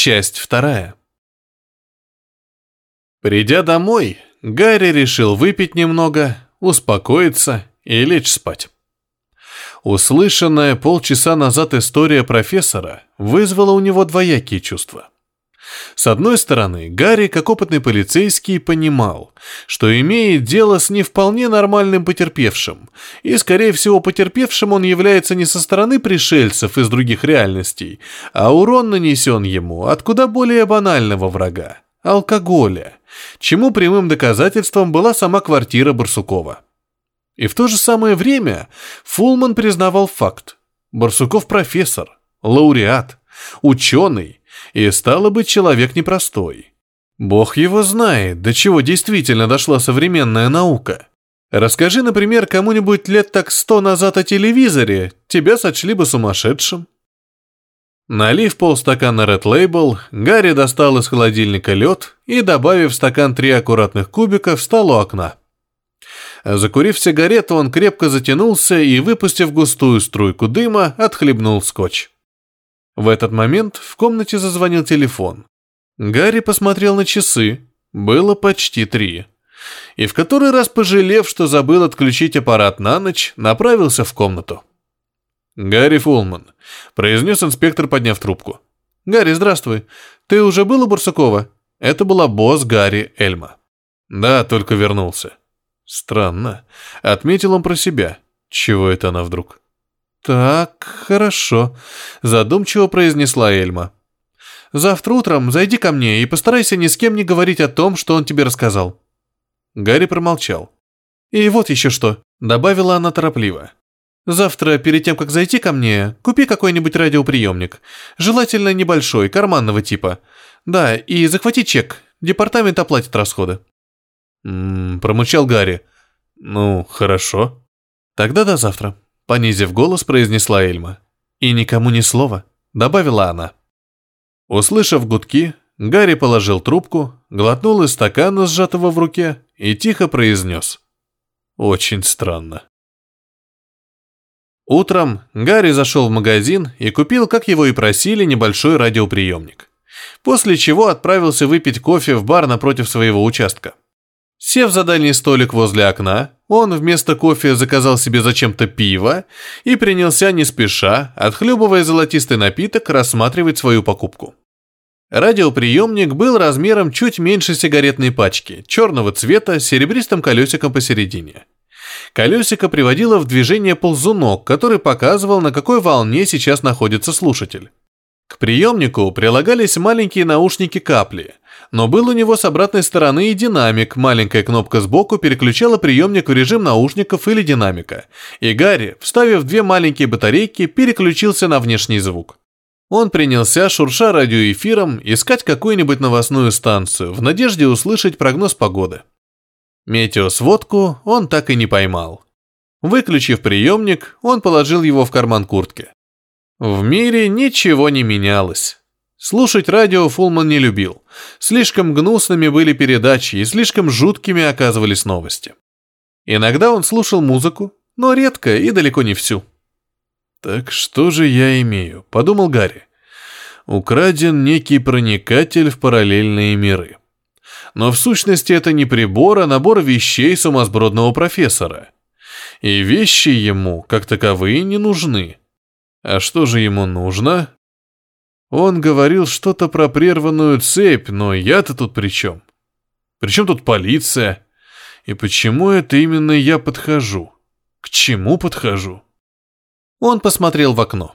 Часть вторая. Придя домой, Гарри решил выпить немного, успокоиться и лечь спать. Услышанная полчаса назад история профессора вызвала у него двоякие чувства. С одной стороны, Гарри, как опытный полицейский, понимал, что имеет дело с не вполне нормальным потерпевшим, и, скорее всего, потерпевшим он является не со стороны пришельцев из других реальностей, а урон нанесен ему от куда более банального врага – алкоголя, чему прямым доказательством была сама квартира Барсукова. И в то же самое время Фулман признавал факт. Барсуков профессор, лауреат, ученый, и стало быть, человек непростой. Бог его знает, до чего действительно дошла современная наука. Расскажи, например, кому-нибудь лет так сто назад о телевизоре, тебя сочли бы сумасшедшим. Налив полстакана Red Label, Гарри достал из холодильника лед и, добавив в стакан три аккуратных кубика, встал у окна. Закурив сигарету, он крепко затянулся и, выпустив густую струйку дыма, отхлебнул скотч. В этот момент в комнате зазвонил телефон. Гарри посмотрел на часы. Было почти три. И в который раз, пожалев, что забыл отключить аппарат на ночь, направился в комнату. «Гарри Фулман», — произнес инспектор, подняв трубку. «Гарри, здравствуй. Ты уже был у Барсукова?» Это была босс Гарри Эльма. «Да, только вернулся». «Странно», — отметил он про себя. «Чего это она вдруг?» «Так, хорошо», — задумчиво произнесла Эльма. «Завтра утром зайди ко мне и постарайся ни с кем не говорить о том, что он тебе рассказал». Гарри промолчал. «И вот еще что», — добавила она торопливо. «Завтра, перед тем, как зайти ко мне, купи какой-нибудь радиоприемник. Желательно небольшой, карманного типа. Да, и захвати чек. Департамент оплатит расходы». «М-м», промычал Гарри. «Ну, хорошо». «Тогда до завтра». Понизив голос, произнесла Эльма. «И никому ни слова», — добавила она. Услышав гудки, Гарри положил трубку, глотнул из стакана, сжатого в руке, и тихо произнес. «Очень странно». Утром Гарри зашел в магазин и купил, как его и просили, небольшой радиоприемник. После чего отправился выпить кофе в бар напротив своего участка. Сев за дальний столик возле окна, он вместо кофе заказал себе зачем-то пиво и принялся не спеша, отхлебывая золотистый напиток, рассматривать свою покупку. Радиоприемник был размером чуть меньше сигаретной пачки, черного цвета, с серебристым колесиком посередине. Колесико приводило в движение ползунок, который показывал, на какой волне сейчас находится слушатель. К приемнику прилагались маленькие наушники-капли – но был у него с обратной стороны и динамик, маленькая кнопка сбоку переключала приемник в режим наушников или динамика, и Гарри, вставив две маленькие батарейки, переключился на внешний звук. Он принялся, шурша радиоэфиром, искать какую-нибудь новостную станцию, в надежде услышать прогноз погоды. Метеосводку он так и не поймал. Выключив приемник, он положил его в карман куртки. В мире ничего не менялось. Слушать радио Фулман не любил. Слишком гнусными были передачи и слишком жуткими оказывались новости. Иногда он слушал музыку, но редко и далеко не всю. «Так что же я имею?» – подумал Гарри. «Украден некий проникатель в параллельные миры. Но в сущности это не прибор, а набор вещей сумасбродного профессора. И вещи ему, как таковые, не нужны. А что же ему нужно? Он говорил что-то про прерванную цепь, но я-то тут при чем? Причем тут полиция? И почему это именно я подхожу? К чему подхожу? Он посмотрел в окно.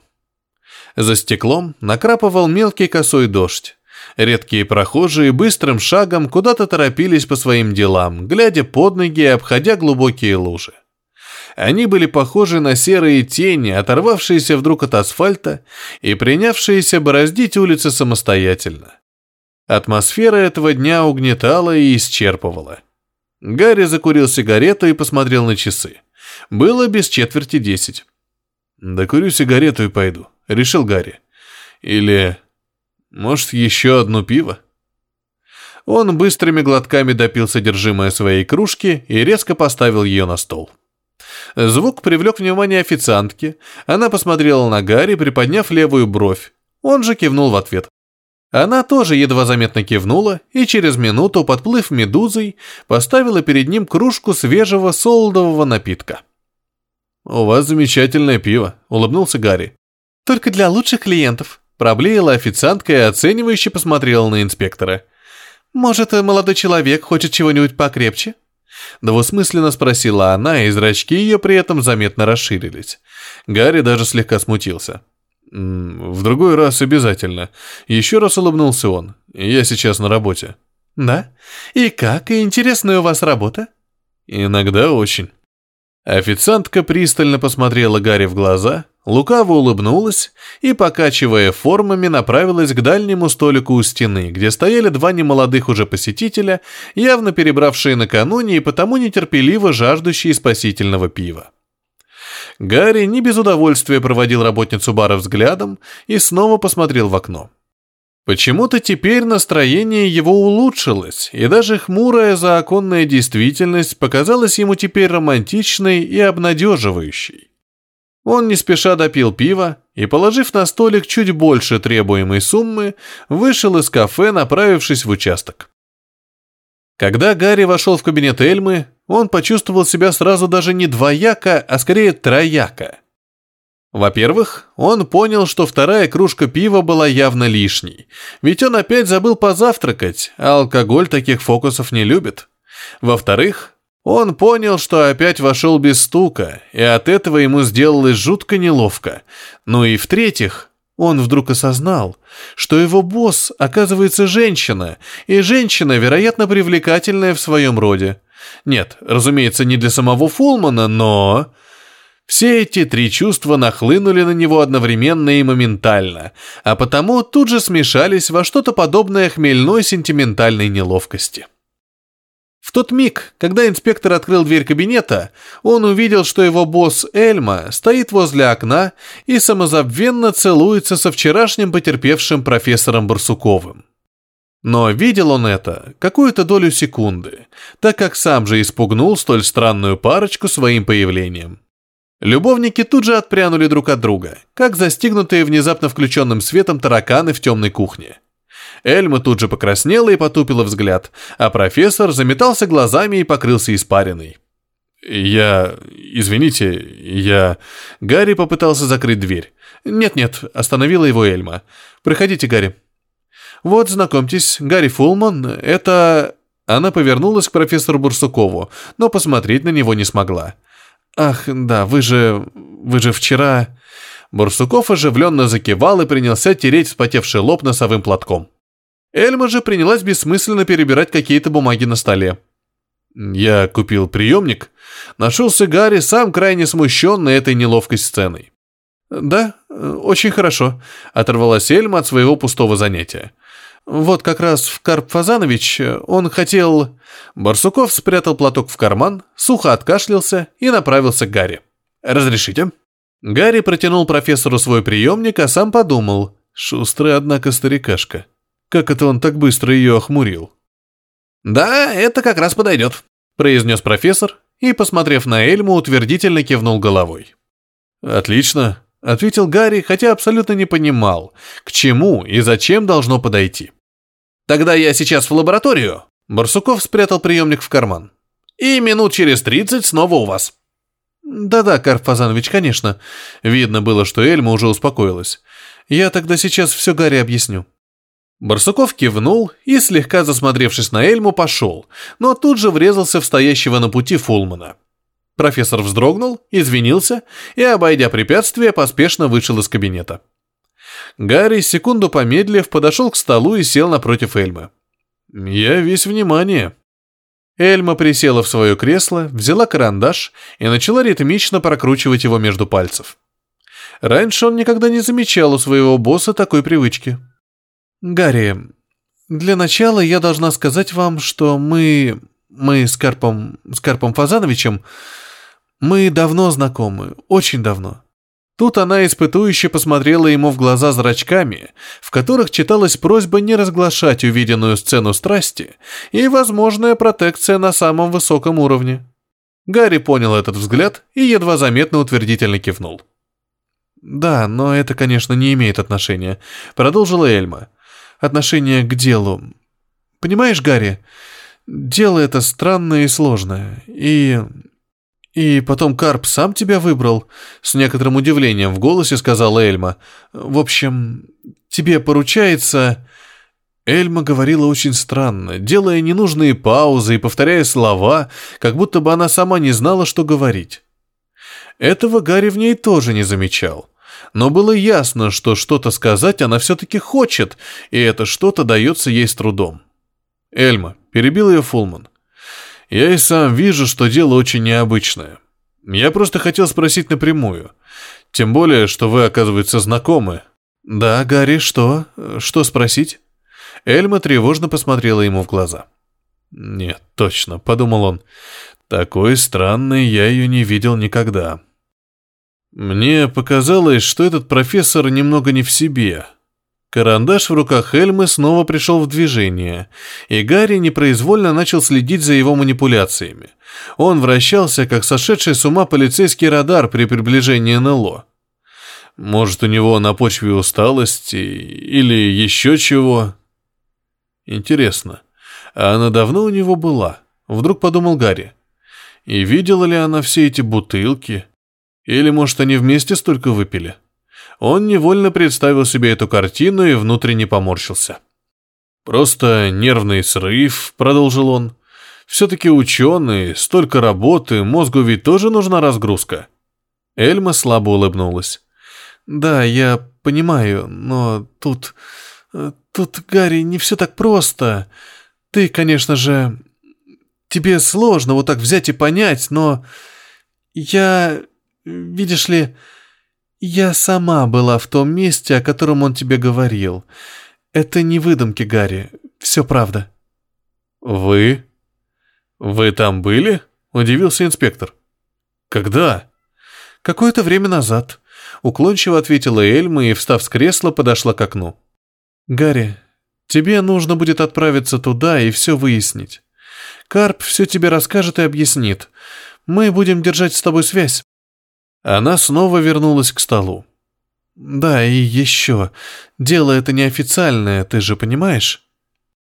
За стеклом накрапывал мелкий косой дождь. Редкие прохожие быстрым шагом куда-то торопились по своим делам, глядя под ноги и обходя глубокие лужи. Они были похожи на серые тени, оторвавшиеся вдруг от асфальта и принявшиеся бороздить улицы самостоятельно. Атмосфера этого дня угнетала и исчерпывала. Гарри закурил сигарету и посмотрел на часы. Было без четверти десять. «Докурю сигарету и пойду», — решил Гарри. «Или, может, еще одно пиво?» Он быстрыми глотками допил содержимое своей кружки и резко поставил ее на стол. Звук привлек внимание официантки. Она посмотрела на Гарри, приподняв левую бровь. Он же кивнул в ответ. Она тоже едва заметно кивнула и через минуту, подплыв медузой, поставила перед ним кружку свежего солодового напитка. «У вас замечательное пиво», — улыбнулся Гарри. «Только для лучших клиентов», — проблеяла официантка и оценивающе посмотрела на инспектора. «Может, молодой человек хочет чего-нибудь покрепче?» Двусмысленно спросила она, и зрачки ее при этом заметно расширились. Гарри даже слегка смутился. «В другой раз обязательно». Еще раз улыбнулся он. «Я сейчас на работе». «Да? И как? И интересная у вас работа?» «Иногда очень». Официантка пристально посмотрела Гарри в глаза, лукаво улыбнулась и, покачивая формами, направилась к дальнему столику у стены, где стояли два немолодых уже посетителя, явно перебравшие накануне и потому нетерпеливо жаждущие спасительного пива. Гарри не без удовольствия проводил работницу бара взглядом и снова посмотрел в окно. Почему-то теперь настроение его улучшилось, и даже хмурая заоконная действительность показалась ему теперь романтичной и обнадеживающей. Он не спеша допил пиво и, положив на столик чуть больше требуемой суммы, вышел из кафе, направившись в участок. Когда Гарри вошел в кабинет Эльмы, он почувствовал себя сразу даже не двояко, а скорее трояко. Во-первых, он понял, что вторая кружка пива была явно лишней, ведь он опять забыл позавтракать, а алкоголь таких фокусов не любит. Во-вторых, он понял, что опять вошел без стука, и от этого ему сделалось жутко неловко. Ну и в-третьих, он вдруг осознал, что его босс, оказывается, женщина, и женщина, вероятно, привлекательная в своем роде. Нет, разумеется, не для самого Фулмана, но... Все эти три чувства нахлынули на него одновременно и моментально, а потому тут же смешались во что-то подобное хмельной сентиментальной неловкости. Тот миг, когда инспектор открыл дверь кабинета, он увидел, что его босс Эльма стоит возле окна и самозабвенно целуется со вчерашним потерпевшим профессором Барсуковым. Но видел он это какую-то долю секунды, так как сам же испугнул столь странную парочку своим появлением. Любовники тут же отпрянули друг от друга, как застигнутые внезапно включенным светом тараканы в темной кухне. Эльма тут же покраснела и потупила взгляд, а профессор заметался глазами и покрылся испариной. «Я... извините, я...» Гарри попытался закрыть дверь. «Нет-нет», — остановила его Эльма. «Проходите, Гарри». «Вот, знакомьтесь, Гарри Фулман, это...» Она повернулась к профессору Бурсукову, но посмотреть на него не смогла. «Ах, да, вы же... вы же вчера...» Бурсуков оживленно закивал и принялся тереть вспотевший лоб носовым платком. Эльма же принялась бессмысленно перебирать какие-то бумаги на столе. Я купил приемник. Нашелся Гарри, сам крайне смущенный этой неловкой сценой. «Да, очень хорошо», — оторвалась Эльма от своего пустого занятия. «Вот как раз в Карп Фазанович он хотел...» Барсуков спрятал платок в карман, сухо откашлялся и направился к Гарри. «Разрешите?» Гарри протянул профессору свой приемник, а сам подумал. Шустрый, однако, старикашка. Как это он так быстро ее охмурил? «Да, это как раз подойдет», — произнес профессор и, посмотрев на Эльму, утвердительно кивнул головой. «Отлично», — ответил Гарри, хотя абсолютно не понимал, к чему и зачем должно подойти. «Тогда я сейчас в лабораторию», — Барсуков спрятал приемник в карман. «И минут через тридцать снова у вас». «Да-да, Карп Фазанович, конечно». Видно было, что Эльма уже успокоилась. «Я тогда сейчас все Гарри объясню». Барсуков кивнул и, слегка засмотревшись на Эльму, пошел, но тут же врезался в стоящего на пути Фулмана. Профессор вздрогнул, извинился и, обойдя препятствие, поспешно вышел из кабинета. Гарри, секунду помедлив, подошел к столу и сел напротив Эльмы. «Я весь внимание». Эльма присела в свое кресло, взяла карандаш и начала ритмично прокручивать его между пальцев. Раньше он никогда не замечал у своего босса такой привычки. «Гарри, для начала я должна сказать вам, что мы... мы с Карпом... с Карпом Фазановичем... мы давно знакомы, очень давно». Тут она испытующе посмотрела ему в глаза зрачками, в которых читалась просьба не разглашать увиденную сцену страсти и возможная протекция на самом высоком уровне. Гарри понял этот взгляд и едва заметно утвердительно кивнул. «Да, но это, конечно, не имеет отношения», — продолжила Эльма. Отношение к делу. Понимаешь, Гарри, дело это странное и сложное. И... И потом Карп сам тебя выбрал, с некоторым удивлением в голосе сказала Эльма. В общем, тебе поручается... Эльма говорила очень странно, делая ненужные паузы и повторяя слова, как будто бы она сама не знала, что говорить. Этого Гарри в ней тоже не замечал. Но было ясно, что что-то сказать она все-таки хочет, и это что-то дается ей с трудом. «Эльма», — перебил ее Фулман, — «я и сам вижу, что дело очень необычное. Я просто хотел спросить напрямую. Тем более, что вы, оказывается, знакомы». «Да, Гарри, что? Что спросить?» Эльма тревожно посмотрела ему в глаза. «Нет, точно», — подумал он. «Такой странной я ее не видел никогда». Мне показалось, что этот профессор немного не в себе. Карандаш в руках Эльмы снова пришел в движение, и Гарри непроизвольно начал следить за его манипуляциями. Он вращался, как сошедший с ума полицейский радар при приближении НЛО. Может, у него на почве усталости или еще чего? Интересно, а она давно у него была? Вдруг подумал Гарри. И видела ли она все эти бутылки? Или, может, они вместе столько выпили? Он невольно представил себе эту картину и внутренне поморщился. «Просто нервный срыв», — продолжил он. «Все-таки ученые, столько работы, мозгу ведь тоже нужна разгрузка». Эльма слабо улыбнулась. «Да, я понимаю, но тут... Тут, Гарри, не все так просто. Ты, конечно же... Тебе сложно вот так взять и понять, но... Я Видишь ли, я сама была в том месте, о котором он тебе говорил. Это не выдумки, Гарри. Все правда. Вы? Вы там были? Удивился инспектор. Когда? Какое-то время назад. Уклончиво ответила Эльма и, встав с кресла, подошла к окну. Гарри, тебе нужно будет отправиться туда и все выяснить. Карп все тебе расскажет и объяснит. Мы будем держать с тобой связь. Она снова вернулась к столу. «Да, и еще. Дело это неофициальное, ты же понимаешь?»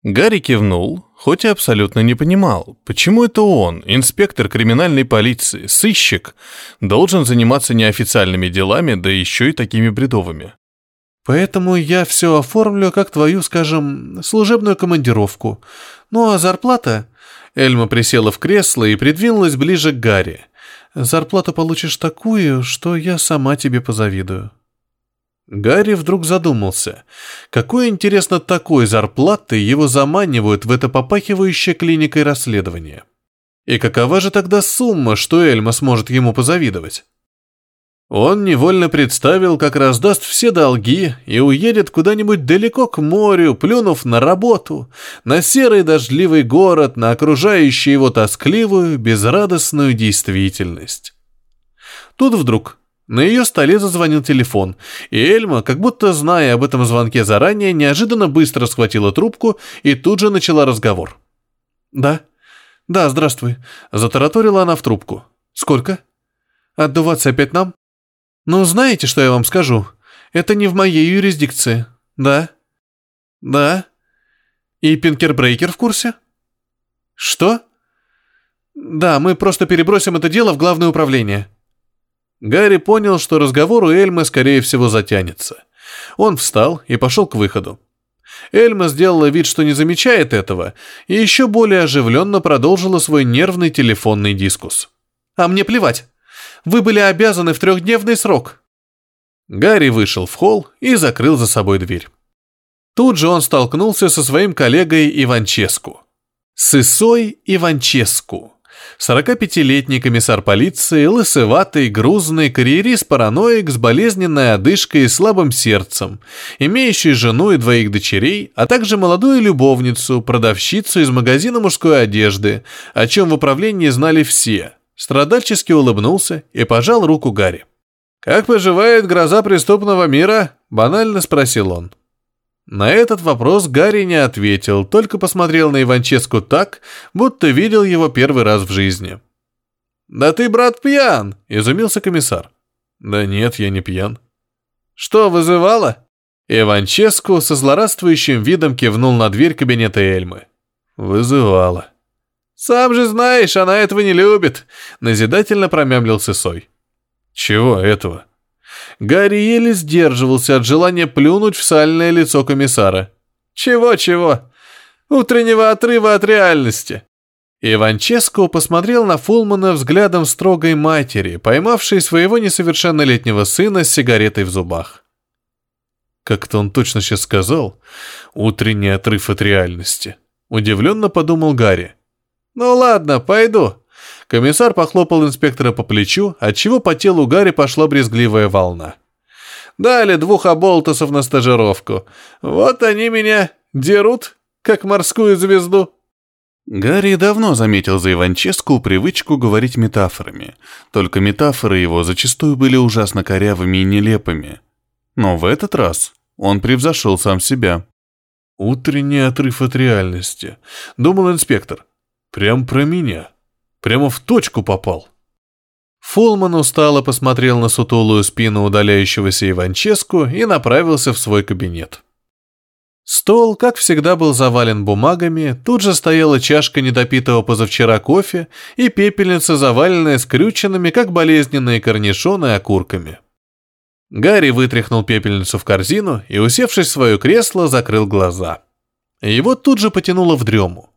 Гарри кивнул, хоть и абсолютно не понимал, почему это он, инспектор криминальной полиции, сыщик, должен заниматься неофициальными делами, да еще и такими бредовыми. «Поэтому я все оформлю как твою, скажем, служебную командировку. Ну а зарплата...» Эльма присела в кресло и придвинулась ближе к Гарри. Зарплату получишь такую, что я сама тебе позавидую». Гарри вдруг задумался, какой, интересно, такой зарплаты его заманивают в это попахивающее клиникой расследование. И какова же тогда сумма, что Эльма сможет ему позавидовать? Он невольно представил, как раздаст все долги и уедет куда-нибудь далеко к морю, плюнув на работу, на серый дождливый город, на окружающую его тоскливую, безрадостную действительность. Тут вдруг на ее столе зазвонил телефон, и Эльма, как будто зная об этом звонке заранее, неожиданно быстро схватила трубку и тут же начала разговор. «Да? Да, здравствуй», — затараторила она в трубку. «Сколько? Отдуваться опять нам?» «Ну, знаете, что я вам скажу? Это не в моей юрисдикции. Да? Да? И Пинкербрейкер в курсе?» «Что?» «Да, мы просто перебросим это дело в главное управление». Гарри понял, что разговор у Эльмы, скорее всего, затянется. Он встал и пошел к выходу. Эльма сделала вид, что не замечает этого, и еще более оживленно продолжила свой нервный телефонный дискус. «А мне плевать. Вы были обязаны в трехдневный срок». Гарри вышел в холл и закрыл за собой дверь. Тут же он столкнулся со своим коллегой Иванческу. Сысой Иванческу. 45-летний комиссар полиции, лысоватый, грузный, карьерист-параноик с болезненной одышкой и слабым сердцем, имеющий жену и двоих дочерей, а также молодую любовницу, продавщицу из магазина мужской одежды, о чем в управлении знали все, Страдальчески улыбнулся и пожал руку Гарри. «Как поживает гроза преступного мира?» – банально спросил он. На этот вопрос Гарри не ответил, только посмотрел на Иванческу так, будто видел его первый раз в жизни. «Да ты, брат, пьян!» – изумился комиссар. «Да нет, я не пьян». «Что, вызывало?» Иванческу со злорадствующим видом кивнул на дверь кабинета Эльмы. Вызывала. «Сам же знаешь, она этого не любит», — назидательно промямлил Сысой. «Чего этого?» Гарри еле сдерживался от желания плюнуть в сальное лицо комиссара. «Чего-чего? Утреннего отрыва от реальности». Иванческо посмотрел на Фулмана взглядом строгой матери, поймавшей своего несовершеннолетнего сына с сигаретой в зубах. Как-то он точно сейчас сказал «утренний отрыв от реальности». Удивленно подумал Гарри. «Ну ладно, пойду». Комиссар похлопал инспектора по плечу, отчего по телу Гарри пошла брезгливая волна. «Дали двух оболтусов на стажировку. Вот они меня дерут, как морскую звезду». Гарри давно заметил за Иванческу привычку говорить метафорами, только метафоры его зачастую были ужасно корявыми и нелепыми. Но в этот раз он превзошел сам себя. «Утренний отрыв от реальности», — думал инспектор. Прям про меня. Прямо в точку попал. Фулман устало посмотрел на сутулую спину удаляющегося Иванческу и направился в свой кабинет. Стол, как всегда, был завален бумагами, тут же стояла чашка недопитого позавчера кофе и пепельница, заваленная скрюченными, как болезненные корнишоны, окурками. Гарри вытряхнул пепельницу в корзину и, усевшись в свое кресло, закрыл глаза. Его тут же потянуло в дрему.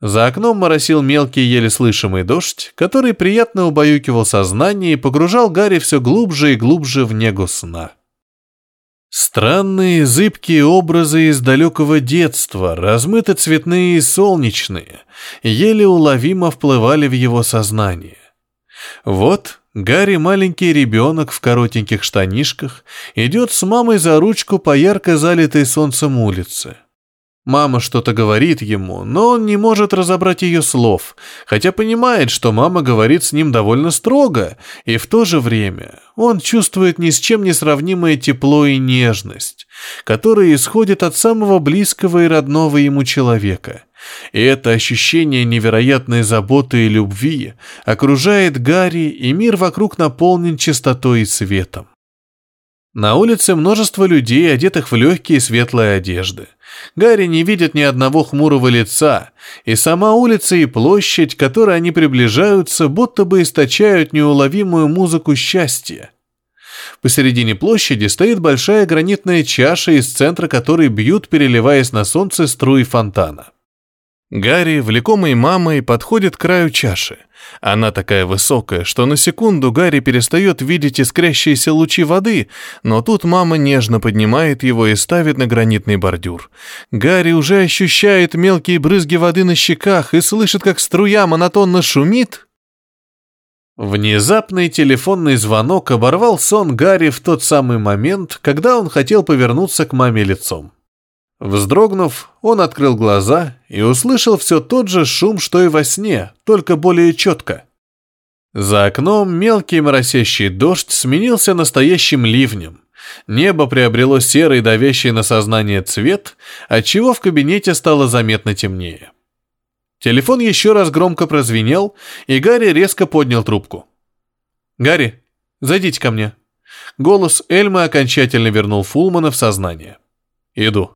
За окном моросил мелкий, еле слышимый дождь, который приятно убаюкивал сознание и погружал Гарри все глубже и глубже в негу сна. Странные, зыбкие образы из далекого детства, размыто цветные и солнечные, еле уловимо вплывали в его сознание. Вот Гарри, маленький ребенок в коротеньких штанишках, идет с мамой за ручку по ярко залитой солнцем улице. Мама что-то говорит ему, но он не может разобрать ее слов, хотя понимает, что мама говорит с ним довольно строго, и в то же время он чувствует ни с чем не сравнимое тепло и нежность, которые исходят от самого близкого и родного ему человека. И это ощущение невероятной заботы и любви окружает Гарри, и мир вокруг наполнен чистотой и светом. На улице множество людей, одетых в легкие светлые одежды. Гарри не видит ни одного хмурого лица, и сама улица и площадь, к которой они приближаются, будто бы источают неуловимую музыку счастья. Посередине площади стоит большая гранитная чаша, из центра которой бьют, переливаясь на солнце, струи фонтана. Гарри, влекомый мамой, подходит к краю чаши. Она такая высокая, что на секунду Гарри перестает видеть искрящиеся лучи воды, но тут мама нежно поднимает его и ставит на гранитный бордюр. Гарри уже ощущает мелкие брызги воды на щеках и слышит, как струя монотонно шумит. Внезапный телефонный звонок оборвал сон Гарри в тот самый момент, когда он хотел повернуться к маме лицом. Вздрогнув, он открыл глаза и услышал все тот же шум, что и во сне, только более четко. За окном мелкий моросящий дождь сменился настоящим ливнем. Небо приобрело серый, давящий на сознание цвет, отчего в кабинете стало заметно темнее. Телефон еще раз громко прозвенел, и Гарри резко поднял трубку. «Гарри, зайдите ко мне». Голос Эльмы окончательно вернул Фулмана в сознание. «Иду».